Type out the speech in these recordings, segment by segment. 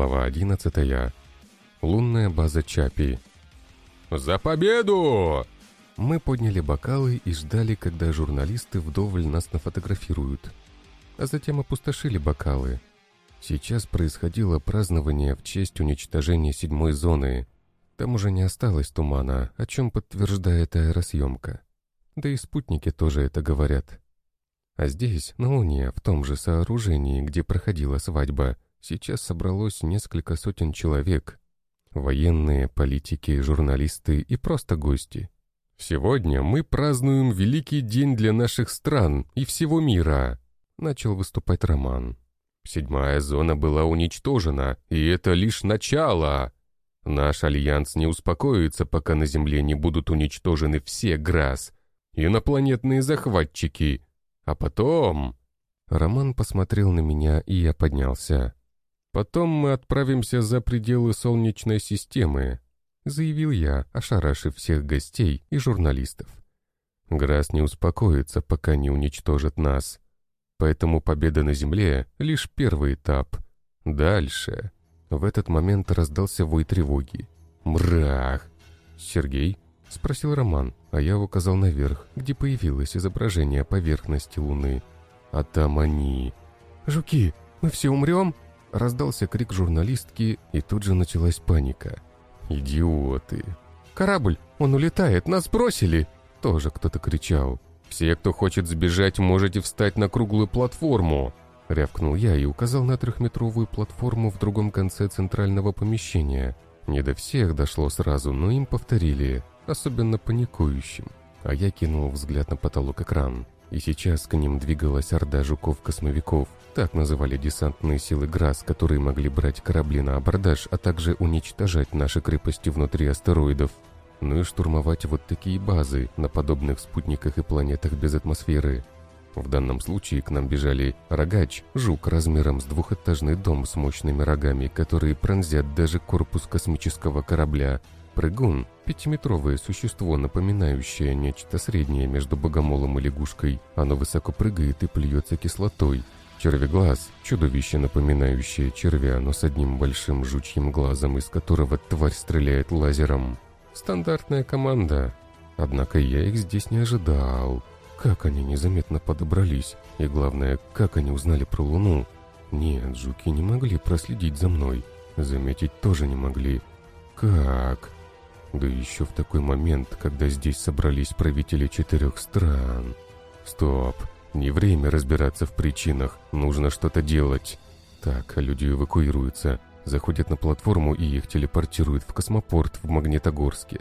Глава 11. Лунная база Чапи. «За победу!» Мы подняли бокалы и ждали, когда журналисты вдоволь нас нафотографируют. А затем опустошили бокалы. Сейчас происходило празднование в честь уничтожения седьмой зоны. Там уже не осталось тумана, о чем подтверждает аэросъемка. Да и спутники тоже это говорят. А здесь, на Луне, в том же сооружении, где проходила свадьба, сейчас собралось несколько сотен человек. Военные, политики, журналисты и просто гости. «Сегодня мы празднуем великий день для наших стран и всего мира», — начал выступать Роман. «Седьмая зона была уничтожена, и это лишь начало. Наш альянс не успокоится, пока на Земле не будут уничтожены все ГРАС, инопланетные захватчики. А потом...» Роман посмотрел на меня, и я поднялся. Потом мы отправимся за пределы Солнечной системы», — заявил я, ошарашив всех гостей и журналистов. «Грас не успокоится, пока не уничтожит нас. Поэтому победа на Земле — лишь первый этап. Дальше...» В этот момент раздался вой тревоги. «Мрах!» «Сергей?» — спросил Роман, а я указал наверх, где появилось изображение поверхности Луны. А там они... «Жуки, мы все умрем?» Раздался крик журналистки, и тут же началась паника. «Идиоты!» «Корабль! Он улетает! Нас бросили!» Тоже кто-то кричал. «Все, кто хочет сбежать, можете встать на круглую платформу!» Рявкнул я и указал на трехметровую платформу в другом конце центрального помещения. Не до всех дошло сразу, но им повторили, особенно паникующим. А я кинул взгляд на потолок экран. И сейчас к ним двигалась орда жуков-космовиков. Так называли десантные силы ГРАС, которые могли брать корабли на абордаж, а также уничтожать наши крепости внутри астероидов. Ну и штурмовать вот такие базы на подобных спутниках и планетах без атмосферы. В данном случае к нам бежали рогач, жук размером с двухэтажный дом с мощными рогами, которые пронзят даже корпус космического корабля, Прыгун — пятиметровое существо, напоминающее нечто среднее между богомолом и лягушкой. Оно высоко прыгает и плюется кислотой. Червеглаз — чудовище, напоминающее червя, но с одним большим жучьим глазом, из которого тварь стреляет лазером. Стандартная команда. Однако я их здесь не ожидал. Как они незаметно подобрались? И главное, как они узнали про Луну? Нет, жуки не могли проследить за мной. Заметить тоже не могли. Как? Да еще в такой момент, когда здесь собрались правители четырех стран. Стоп, не время разбираться в причинах, нужно что-то делать. Так, люди эвакуируются, заходят на платформу и их телепортируют в космопорт в Магнитогорске.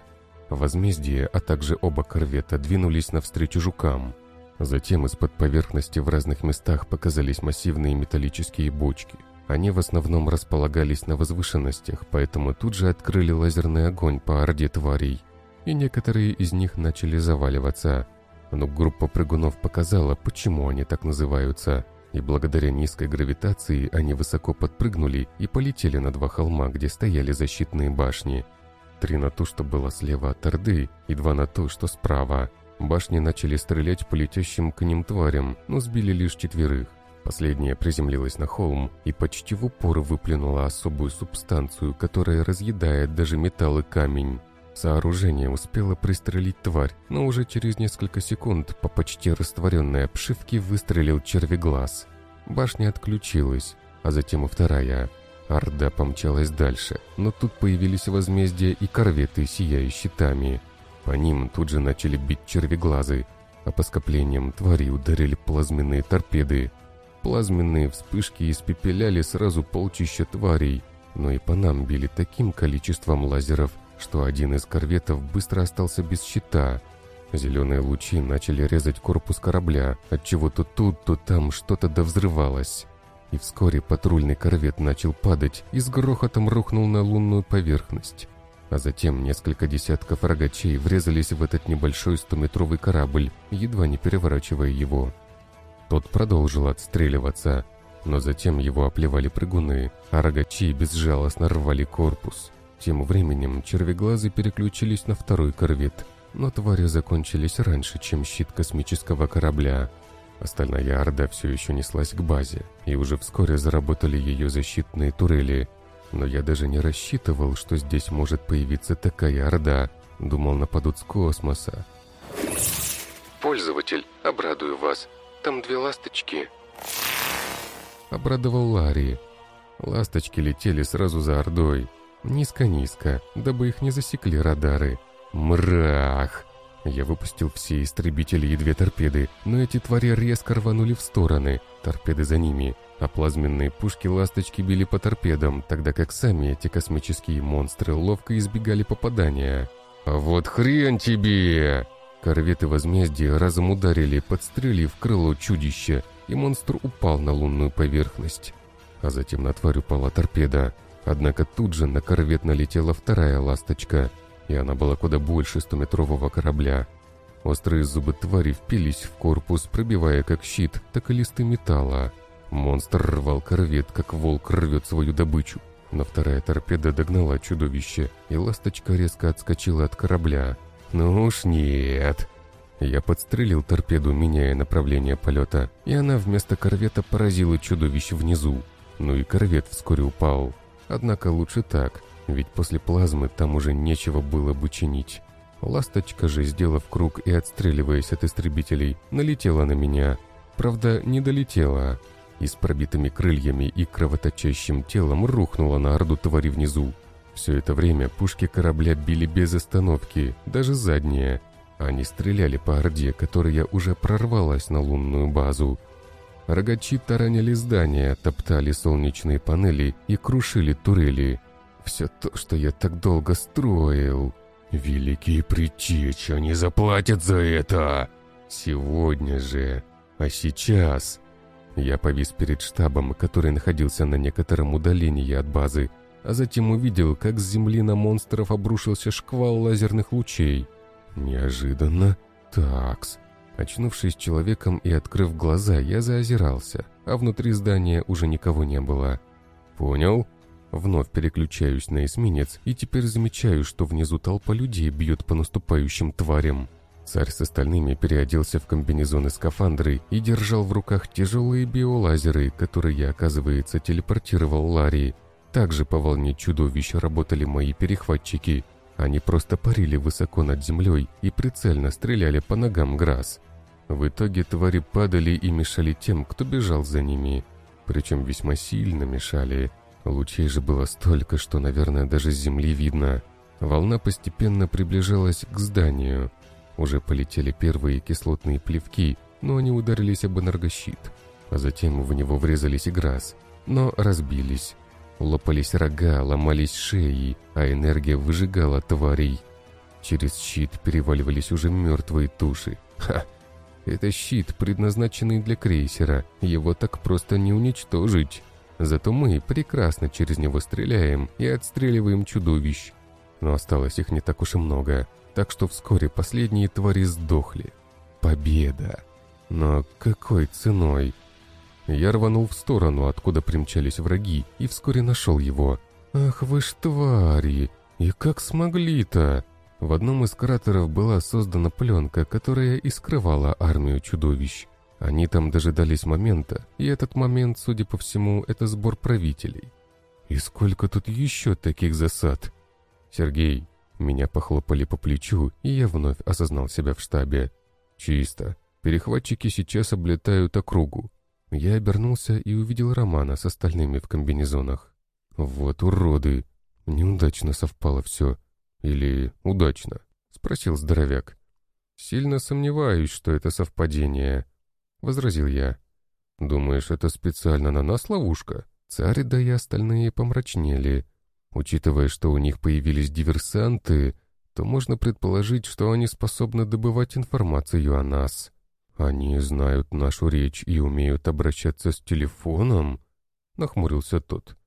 Возмездие, а также оба корвета двинулись навстречу жукам. Затем из-под поверхности в разных местах показались массивные металлические бочки. Они в основном располагались на возвышенностях, поэтому тут же открыли лазерный огонь по орде тварей, и некоторые из них начали заваливаться. Но группа прыгунов показала, почему они так называются, и благодаря низкой гравитации они высоко подпрыгнули и полетели на два холма, где стояли защитные башни. Три на то, что было слева от Орды, и два на то, что справа. Башни начали стрелять по летящим к ним тварям, но сбили лишь четверых. Последняя приземлилась на холм и почти в упор выплюнула особую субстанцию, которая разъедает даже металл и камень. Сооружение успело пристрелить тварь, но уже через несколько секунд по почти растворенной обшивке выстрелил червеглаз. Башня отключилась, а затем и вторая. Орда помчалась дальше, но тут появились возмездия и корветы, сияя щитами. По ним тут же начали бить червеглазы, а по скоплениям твари ударили плазменные торпеды. Плазменные вспышки испепеляли сразу полчища тварей, но и по нам били таким количеством лазеров, что один из корветов быстро остался без щита. Зеленые лучи начали резать корпус корабля, отчего то тут, то там что-то довзрывалось. И вскоре патрульный корвет начал падать и с грохотом рухнул на лунную поверхность. А затем несколько десятков рогачей врезались в этот небольшой стометровый корабль, едва не переворачивая его. Тот продолжил отстреливаться, но затем его оплевали прыгуны, а рогачи безжалостно рвали корпус. Тем временем червеглазы переключились на второй корвет, но твари закончились раньше, чем щит космического корабля. Остальная орда все еще неслась к базе, и уже вскоре заработали ее защитные турели. Но я даже не рассчитывал, что здесь может появиться такая орда. Думал, нападут с космоса. «Пользователь, обрадую вас. Там две ласточки». Обрадовал Ларри. Ласточки летели сразу за ордой. Низко-низко, дабы их не засекли радары. Мрах! Я выпустил все истребители и две торпеды, но эти твари резко рванули в стороны, торпеды за ними, а плазменные пушки «Ласточки» били по торпедам, тогда как сами эти космические монстры ловко избегали попадания. «А вот хрен тебе!» Корветы возмездия разом ударили, подстрелив крыло чудища, и монстр упал на лунную поверхность. А затем на тварь упала торпеда. Однако тут же на корвет налетела вторая «Ласточка», и она была куда больше стометрового корабля. Острые зубы твари впились в корпус, пробивая как щит, так и листы металла. Монстр рвал корвет, как волк рвет свою добычу. Но вторая торпеда догнала чудовище, и ласточка резко отскочила от корабля. «Ну уж нет!» Я подстрелил торпеду, меняя направление полета, и она вместо корвета поразила чудовище внизу. Ну и корвет вскоре упал. Однако лучше так, ведь после плазмы там уже нечего было бы чинить. Ласточка же, сделав круг и отстреливаясь от истребителей, налетела на меня. Правда, не долетела, и с пробитыми крыльями и кровоточащим телом рухнула на орду твари внизу. Все это время пушки корабля били без остановки, даже задние. Они стреляли по орде, которая уже прорвалась на лунную базу. Рогачи таранили здания, топтали солнечные панели и крушили турели. Все то, что я так долго строил. Великие предтечи, они заплатят за это! Сегодня же. А сейчас... Я повис перед штабом, который находился на некотором удалении от базы, а затем увидел, как с земли на монстров обрушился шквал лазерных лучей. Неожиданно. Такс. Очнувшись человеком и открыв глаза, я заозирался, а внутри здания уже никого не было. «Понял?» Вновь переключаюсь на эсминец и теперь замечаю, что внизу толпа людей бьет по наступающим тварям. Царь с остальными переоделся в комбинезоны скафандры и держал в руках тяжелые биолазеры, которые, оказывается, телепортировал Ларри. Также по волне чудовищ работали мои перехватчики. Они просто парили высоко над землей и прицельно стреляли по ногам Грасс. В итоге твари падали и мешали тем, кто бежал за ними. Причем весьма сильно мешали. Лучей же было столько, что, наверное, даже с земли видно. Волна постепенно приближалась к зданию. Уже полетели первые кислотные плевки, но они ударились об энергощит. А затем в него врезались и грас, но разбились. Лопались рога, ломались шеи, а энергия выжигала тварей. Через щит переваливались уже мертвые туши. Ха! Это щит, предназначенный для крейсера. Его так просто не уничтожить. Зато мы прекрасно через него стреляем и отстреливаем чудовищ. Но осталось их не так уж и много так что вскоре последние твари сдохли. Победа! Но какой ценой? Я рванул в сторону, откуда примчались враги, и вскоре нашел его. «Ах вы ж твари! И как смогли-то?» В одном из кратеров была создана пленка, которая и скрывала армию чудовищ. Они там дожидались момента, и этот момент, судя по всему, это сбор правителей. И сколько тут еще таких засад? Сергей, меня похлопали по плечу, и я вновь осознал себя в штабе. Чисто. Перехватчики сейчас облетают округу. Я обернулся и увидел Романа с остальными в комбинезонах. Вот уроды. Неудачно совпало все. Или удачно? Спросил здоровяк. Сильно сомневаюсь, что это совпадение. Возразил я. Думаешь, это специально на нас ловушка? Царь да и остальные помрачнели. Учитывая, что у них появились диверсанты, то можно предположить, что они способны добывать информацию о нас. Они знают нашу речь и умеют обращаться с телефоном?» Нахмурился тот.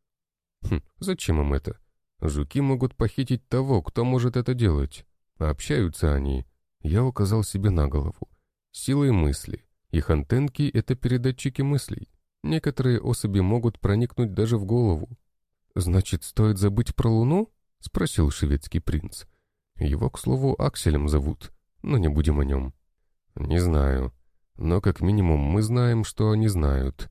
«Хм, зачем им это? Жуки могут похитить того, кто может это делать. общаются они. Я указал себе на голову. Силой мысли. Их антенки — это передатчики мыслей. Некоторые особи могут проникнуть даже в голову. «Значит, стоит забыть про Луну?» — спросил шведский принц. «Его, к слову, Акселем зовут, но не будем о нем». «Не знаю. Но как минимум мы знаем, что они знают».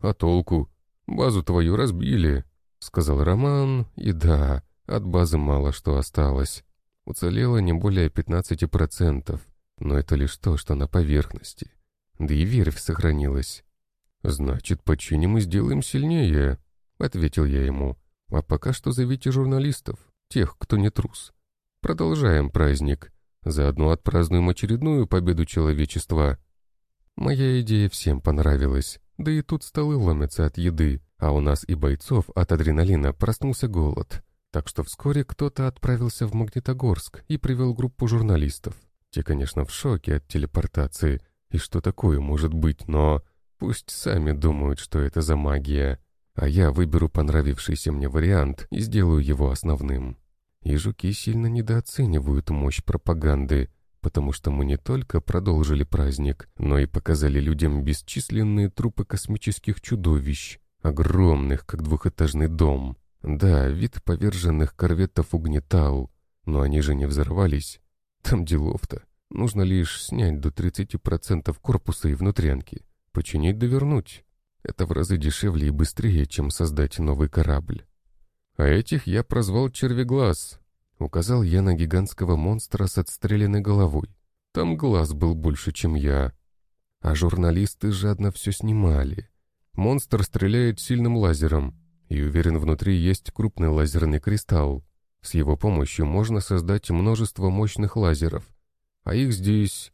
«А толку? Базу твою разбили». — сказал Роман, и да, от базы мало что осталось. Уцелело не более 15%, но это лишь то, что на поверхности. Да и верфь сохранилась. «Значит, починим и сделаем сильнее», — ответил я ему. «А пока что зовите журналистов, тех, кто не трус. Продолжаем праздник. Заодно отпразднуем очередную победу человечества». Моя идея всем понравилась, да и тут столы ломятся от еды, а у нас и бойцов от адреналина проснулся голод. Так что вскоре кто-то отправился в Магнитогорск и привел группу журналистов. Те, конечно, в шоке от телепортации, и что такое может быть, но пусть сами думают, что это за магия. А я выберу понравившийся мне вариант и сделаю его основным. И жуки сильно недооценивают мощь пропаганды, потому что мы не только продолжили праздник, но и показали людям бесчисленные трупы космических чудовищ, огромных, как двухэтажный дом. Да, вид поверженных корветов угнетал, но они же не взорвались. Там делов-то. Нужно лишь снять до 30% корпуса и внутрянки, починить да вернуть. Это в разы дешевле и быстрее, чем создать новый корабль. А этих я прозвал Червеглаз. Указал я на гигантского монстра с отстрелянной головой. Там глаз был больше, чем я. А журналисты жадно все снимали. Монстр стреляет сильным лазером, и уверен, внутри есть крупный лазерный кристалл. С его помощью можно создать множество мощных лазеров. А их здесь...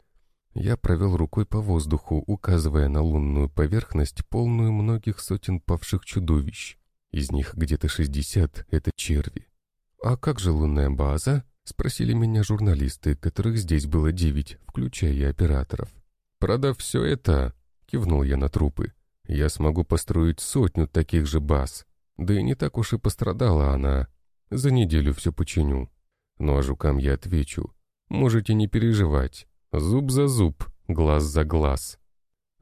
Я провел рукой по воздуху, указывая на лунную поверхность, полную многих сотен павших чудовищ. Из них где-то 60 — это черви. «А как же лунная база?» — спросили меня журналисты, которых здесь было девять, включая и операторов. «Продав все это», — кивнул я на трупы, — «я смогу построить сотню таких же баз. Да и не так уж и пострадала она. За неделю все починю. Ну а жукам я отвечу. Можете не переживать. Зуб за зуб, глаз за глаз.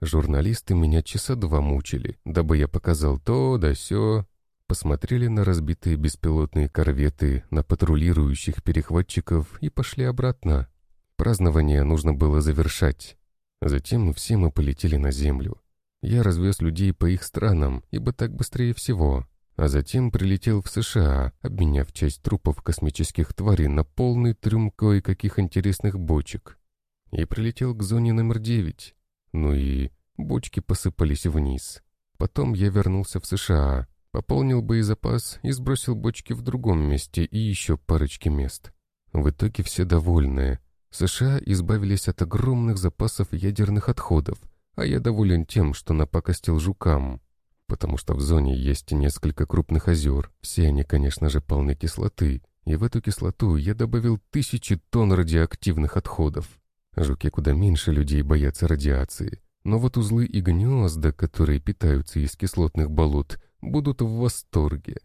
Журналисты меня часа два мучили, дабы я показал то да сё. Посмотрели на разбитые беспилотные корветы, на патрулирующих перехватчиков и пошли обратно. Празднование нужно было завершать. Затем все мы полетели на землю. Я развез людей по их странам, ибо так быстрее всего а затем прилетел в США, обменяв часть трупов космических тварей на полный трюм кое-каких интересных бочек. И прилетел к зоне номер девять. Ну и бочки посыпались вниз. Потом я вернулся в США, пополнил боезапас и сбросил бочки в другом месте и еще парочки мест. В итоге все довольные. США избавились от огромных запасов ядерных отходов, а я доволен тем, что напакостил жукам потому что в зоне есть несколько крупных озер. Все они, конечно же, полны кислоты, и в эту кислоту я добавил тысячи тонн радиоактивных отходов. Жуки куда меньше людей боятся радиации, но вот узлы и гнезда, которые питаются из кислотных болот, будут в восторге.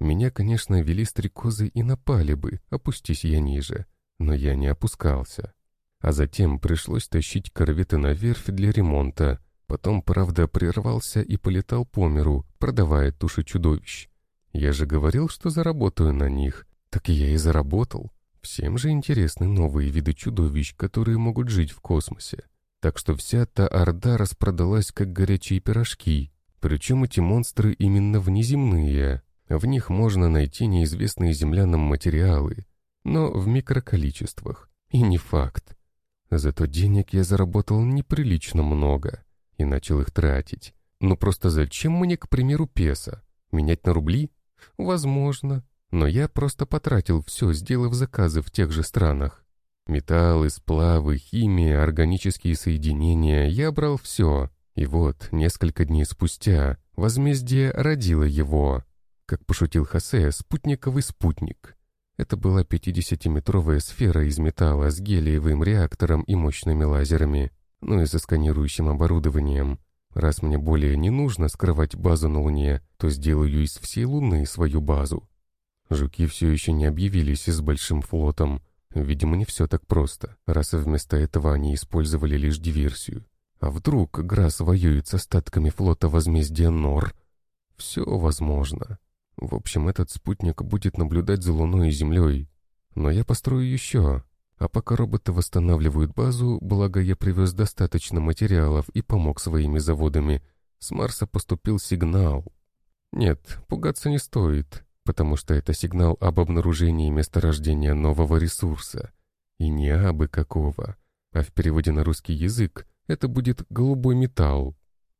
Меня, конечно, вели стрекозы и напали бы, опустись я ниже, но я не опускался. А затем пришлось тащить корветы на верфь для ремонта, Потом, правда, прервался и полетал по миру, продавая туши чудовищ. Я же говорил, что заработаю на них. Так я и заработал. Всем же интересны новые виды чудовищ, которые могут жить в космосе. Так что вся та орда распродалась, как горячие пирожки. Причем эти монстры именно внеземные. В них можно найти неизвестные землянам материалы, но в микроколичествах. И не факт. Зато денег я заработал неприлично много и начал их тратить. Ну просто зачем мне, к примеру, песо? Менять на рубли? Возможно. Но я просто потратил все, сделав заказы в тех же странах. Металлы, сплавы, химия, органические соединения, я брал все. И вот, несколько дней спустя, возмездие родило его. Как пошутил Хосе, спутниковый спутник. Это была 50-метровая сфера из металла с гелиевым реактором и мощными лазерами ну и со сканирующим оборудованием. Раз мне более не нужно скрывать базу на Луне, то сделаю из всей Луны свою базу. Жуки все еще не объявились с большим флотом. Видимо, не все так просто, раз вместо этого они использовали лишь диверсию. А вдруг Грасс воюет с остатками флота возмездия Нор? Все возможно. В общем, этот спутник будет наблюдать за Луной и Землей. Но я построю еще, а пока роботы восстанавливают базу, благо я привез достаточно материалов и помог своими заводами, с Марса поступил сигнал. Нет, пугаться не стоит, потому что это сигнал об обнаружении месторождения нового ресурса. И не абы какого, а в переводе на русский язык это будет голубой металл.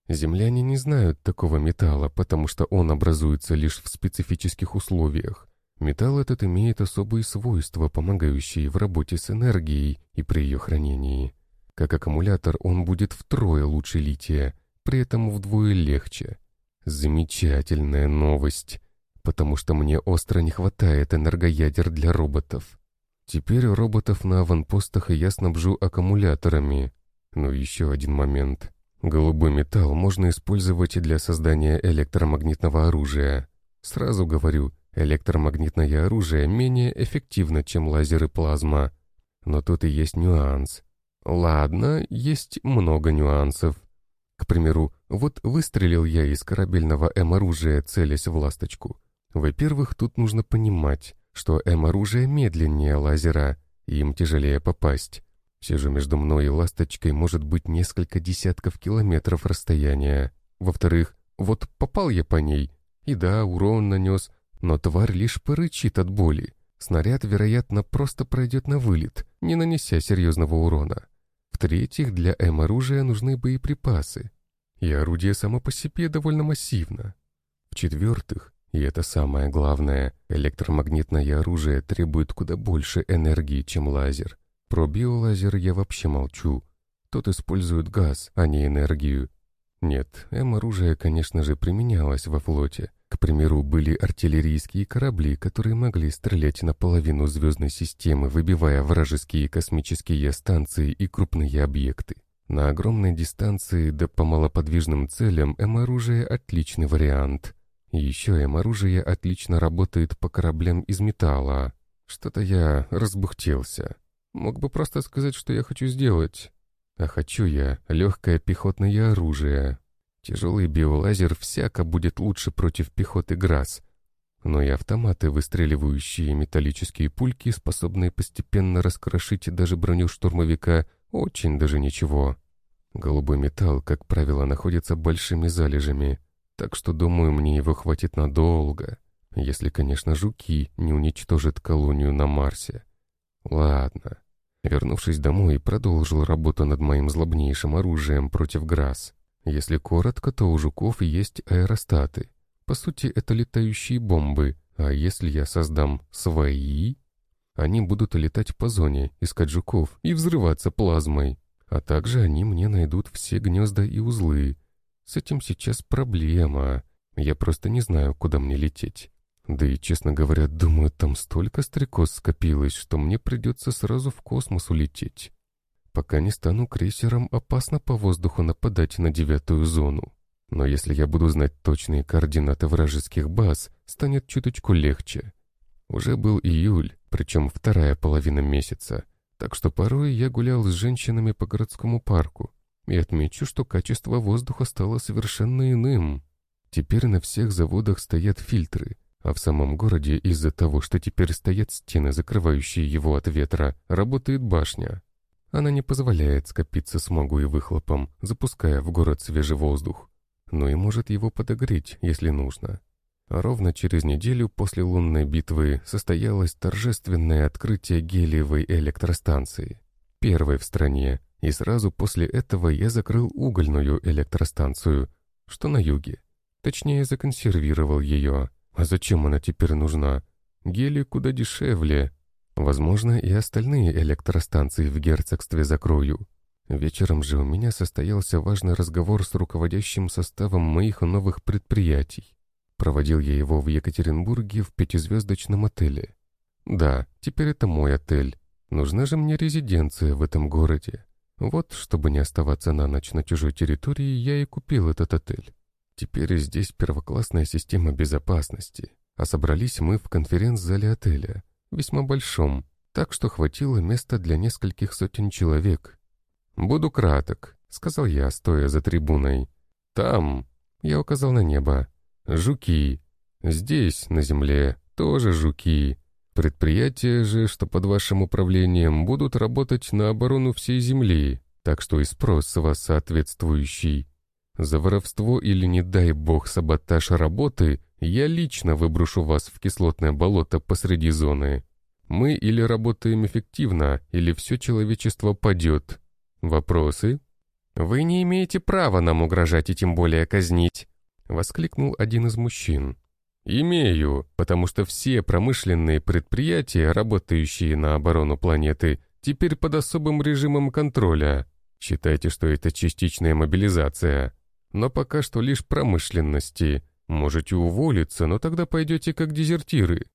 Земляне не знают такого металла, потому что он образуется лишь в специфических условиях. Металл этот имеет особые свойства, помогающие в работе с энергией и при ее хранении. Как аккумулятор он будет втрое лучше лития, при этом вдвое легче. Замечательная новость, потому что мне остро не хватает энергоядер для роботов. Теперь роботов на аванпостах я снабжу аккумуляторами. Но еще один момент. Голубой металл можно использовать и для создания электромагнитного оружия. Сразу говорю, электромагнитное оружие менее эффективно, чем лазер и плазма. Но тут и есть нюанс. Ладно, есть много нюансов. К примеру, вот выстрелил я из корабельного М-оружия, целясь в ласточку. Во-первых, тут нужно понимать, что М-оружие медленнее лазера, им тяжелее попасть. Все же между мной и ласточкой может быть несколько десятков километров расстояния. Во-вторых, вот попал я по ней, и да, урон нанес, но тварь лишь порычит от боли. Снаряд, вероятно, просто пройдет на вылет, не нанеся серьезного урона. В-третьих, для М-оружия нужны боеприпасы, и орудие само по себе довольно массивно. В-четвертых, и это самое главное, электромагнитное оружие требует куда больше энергии, чем лазер. Про биолазер я вообще молчу. Тот использует газ, а не энергию. Нет, М-оружие, конечно же, применялось во флоте, к примеру, были артиллерийские корабли, которые могли стрелять наполовину звездной системы, выбивая вражеские космические станции и крупные объекты. На огромной дистанции да по малоподвижным целям М-оружие — отличный вариант. Еще М-оружие отлично работает по кораблям из металла. Что-то я разбухтелся. Мог бы просто сказать, что я хочу сделать. А хочу я легкое пехотное оружие, Тяжелый биолазер всяко будет лучше против пехоты ГРАС, но и автоматы, выстреливающие металлические пульки, способные постепенно раскрошить даже броню штурмовика, очень даже ничего. Голубой металл, как правило, находится большими залежами, так что, думаю, мне его хватит надолго, если, конечно, жуки не уничтожат колонию на Марсе. Ладно. Вернувшись домой, продолжил работу над моим злобнейшим оружием против ГРАС. Если коротко, то у жуков есть аэростаты. По сути, это летающие бомбы, а если я создам свои, они будут летать по зоне, искать жуков и взрываться плазмой. А также они мне найдут все гнезда и узлы. С этим сейчас проблема. Я просто не знаю, куда мне лететь. Да и, честно говоря, думаю, там столько стрекоз скопилось, что мне придется сразу в космос улететь. Пока не стану крейсером, опасно по воздуху нападать на девятую зону. Но если я буду знать точные координаты вражеских баз, станет чуточку легче. Уже был июль, причем вторая половина месяца, так что порой я гулял с женщинами по городскому парку. И отмечу, что качество воздуха стало совершенно иным. Теперь на всех заводах стоят фильтры, а в самом городе из-за того, что теперь стоят стены, закрывающие его от ветра, работает башня. Она не позволяет скопиться смогу и выхлопом, запуская в город свежий воздух, но и может его подогреть, если нужно. А ровно через неделю после лунной битвы состоялось торжественное открытие гелиевой электростанции, первой в стране, и сразу после этого я закрыл угольную электростанцию, что на юге. Точнее, законсервировал ее. А зачем она теперь нужна? Гелий куда дешевле, Возможно, и остальные электростанции в герцогстве закрою. Вечером же у меня состоялся важный разговор с руководящим составом моих новых предприятий. Проводил я его в Екатеринбурге в пятизвездочном отеле. Да, теперь это мой отель. Нужна же мне резиденция в этом городе. Вот, чтобы не оставаться на ночь на чужой территории, я и купил этот отель. Теперь здесь первоклассная система безопасности. А собрались мы в конференц-зале отеля весьма большом, так что хватило места для нескольких сотен человек. «Буду краток», — сказал я, стоя за трибуной. «Там», — я указал на небо, — «жуки. Здесь, на земле, тоже жуки. Предприятия же, что под вашим управлением, будут работать на оборону всей земли, так что и спрос с вас соответствующий. За воровство или, не дай бог, саботаж работы я лично выброшу вас в кислотное болото посреди зоны. Мы или работаем эффективно, или все человечество падет. Вопросы? «Вы не имеете права нам угрожать и тем более казнить», — воскликнул один из мужчин. «Имею, потому что все промышленные предприятия, работающие на оборону планеты, теперь под особым режимом контроля. Считайте, что это частичная мобилизация. Но пока что лишь промышленности. Можете уволиться, но тогда пойдете как дезертиры».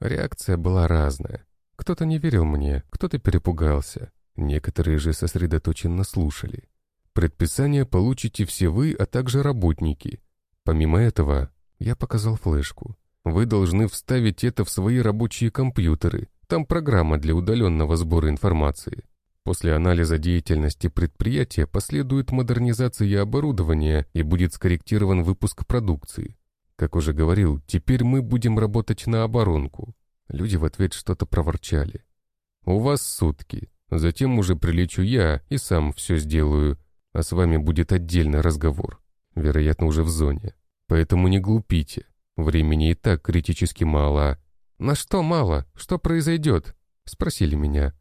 Реакция была разная. Кто-то не верил мне, кто-то перепугался. Некоторые же сосредоточенно слушали. Предписание получите все вы, а также работники. Помимо этого, я показал флешку. Вы должны вставить это в свои рабочие компьютеры. Там программа для удаленного сбора информации. После анализа деятельности предприятия последует модернизация оборудования и будет скорректирован выпуск продукции. Как уже говорил, теперь мы будем работать на оборонку. Люди в ответ что-то проворчали. У вас сутки. Затем уже прилечу я и сам все сделаю, а с вами будет отдельный разговор, вероятно, уже в зоне. Поэтому не глупите. Времени и так критически мало. На что мало? Что произойдет? Спросили меня.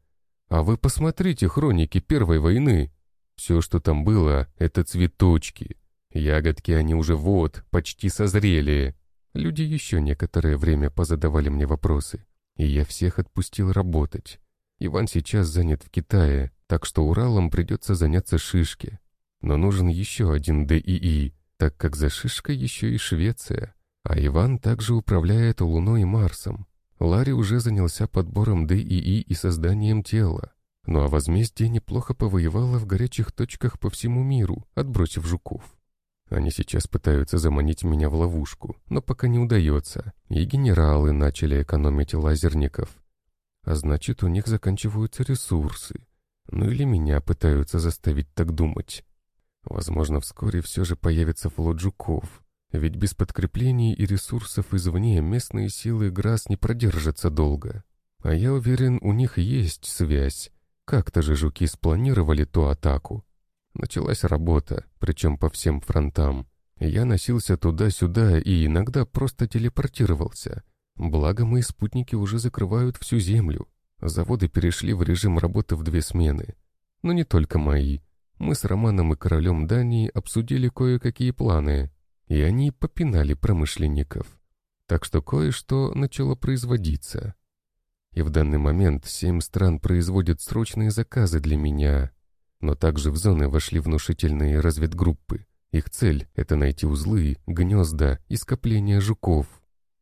А вы посмотрите хроники Первой войны. Все, что там было, это цветочки. Ягодки они уже вот, почти созрели. Люди еще некоторое время позадавали мне вопросы, и я всех отпустил работать. Иван сейчас занят в Китае, так что Уралом придется заняться Шишке. Но нужен еще один ДИИ, так как за Шишкой еще и Швеция. А Иван также управляет Луной и Марсом. Ларри уже занялся подбором ДИИ и созданием тела. Ну а возмездие неплохо повоевало в горячих точках по всему миру, отбросив жуков. Они сейчас пытаются заманить меня в ловушку, но пока не удается, и генералы начали экономить лазерников. А значит, у них заканчиваются ресурсы. Ну или меня пытаются заставить так думать. Возможно, вскоре все же появится флот жуков, ведь без подкреплений и ресурсов извне местные силы ГРАС не продержатся долго. А я уверен, у них есть связь. Как-то же жуки спланировали ту атаку. Началась работа, причем по всем фронтам. Я носился туда-сюда и иногда просто телепортировался. Благо, мои спутники уже закрывают всю Землю. Заводы перешли в режим работы в две смены. Но не только мои мы с Романом и королем Дании обсудили кое-какие планы, и они попинали промышленников. Так что кое-что начало производиться. И в данный момент семь стран производят срочные заказы для меня. Но также в зоны вошли внушительные разведгруппы. Их цель — это найти узлы, гнезда и скопления жуков.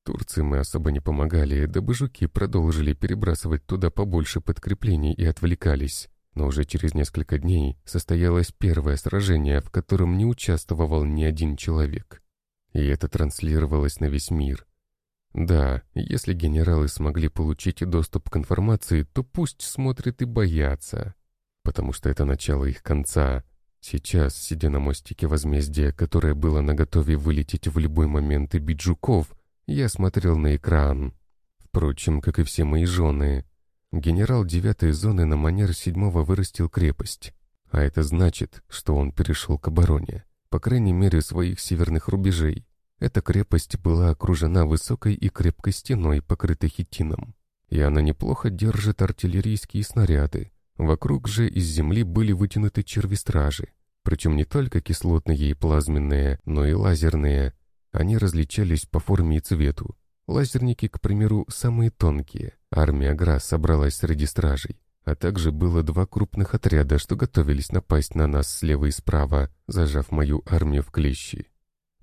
Турции мы особо не помогали, дабы жуки продолжили перебрасывать туда побольше подкреплений и отвлекались. Но уже через несколько дней состоялось первое сражение, в котором не участвовал ни один человек. И это транслировалось на весь мир. Да, если генералы смогли получить доступ к информации, то пусть смотрят и боятся. Потому что это начало их конца. Сейчас, сидя на мостике возмездия, которое было наготове вылететь в любой момент и бить жуков, я смотрел на экран. Впрочем, как и все мои жены, Генерал девятой зоны на манер седьмого вырастил крепость. А это значит, что он перешел к обороне, по крайней мере своих северных рубежей. Эта крепость была окружена высокой и крепкой стеной, покрытой хитином. И она неплохо держит артиллерийские снаряды. Вокруг же из земли были вытянуты черви-стражи. Причем не только кислотные и плазменные, но и лазерные. Они различались по форме и цвету. Лазерники, к примеру, самые тонкие. Армия Гра собралась среди стражей. А также было два крупных отряда, что готовились напасть на нас слева и справа, зажав мою армию в клещи.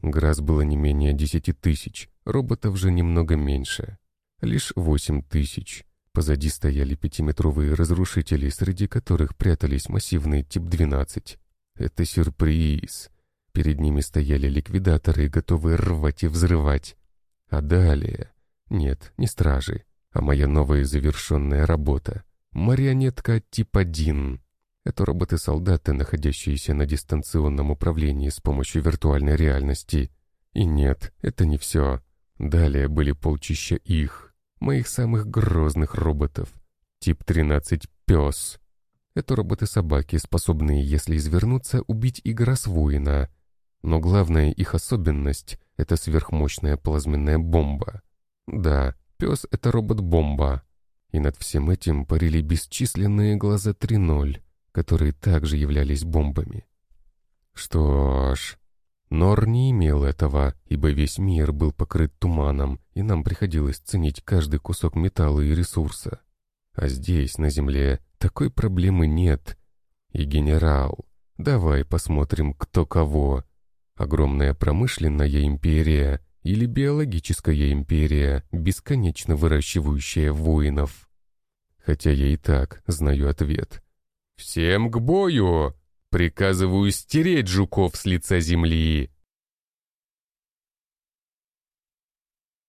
Грас было не менее десяти тысяч, роботов же немного меньше. Лишь восемь тысяч. Позади стояли пятиметровые разрушители, среди которых прятались массивные Тип-12. Это сюрприз. Перед ними стояли ликвидаторы, готовые рвать и взрывать. А далее... Нет, не стражи, а моя новая завершенная работа. Марионетка тип 1. Это роботы-солдаты, находящиеся на дистанционном управлении с помощью виртуальной реальности. И нет, это не все. Далее были полчища их, моих самых грозных роботов. Тип 13 «Пес». Это роботы-собаки, способные, если извернуться, убить игра с воина. Но главная их особенность — это сверхмощная плазменная бомба. Да, пес — это робот-бомба. И над всем этим парили бесчисленные глаза 3.0, которые также являлись бомбами. Что ж, Нор не имел этого, ибо весь мир был покрыт туманом, и нам приходилось ценить каждый кусок металла и ресурса. А здесь, на Земле, такой проблемы нет. И генерал, давай посмотрим, кто кого. Огромная промышленная империя или биологическая империя, бесконечно выращивающая воинов. Хотя я и так знаю ответ. «Всем к бою! Приказываю стереть жуков с лица земли!»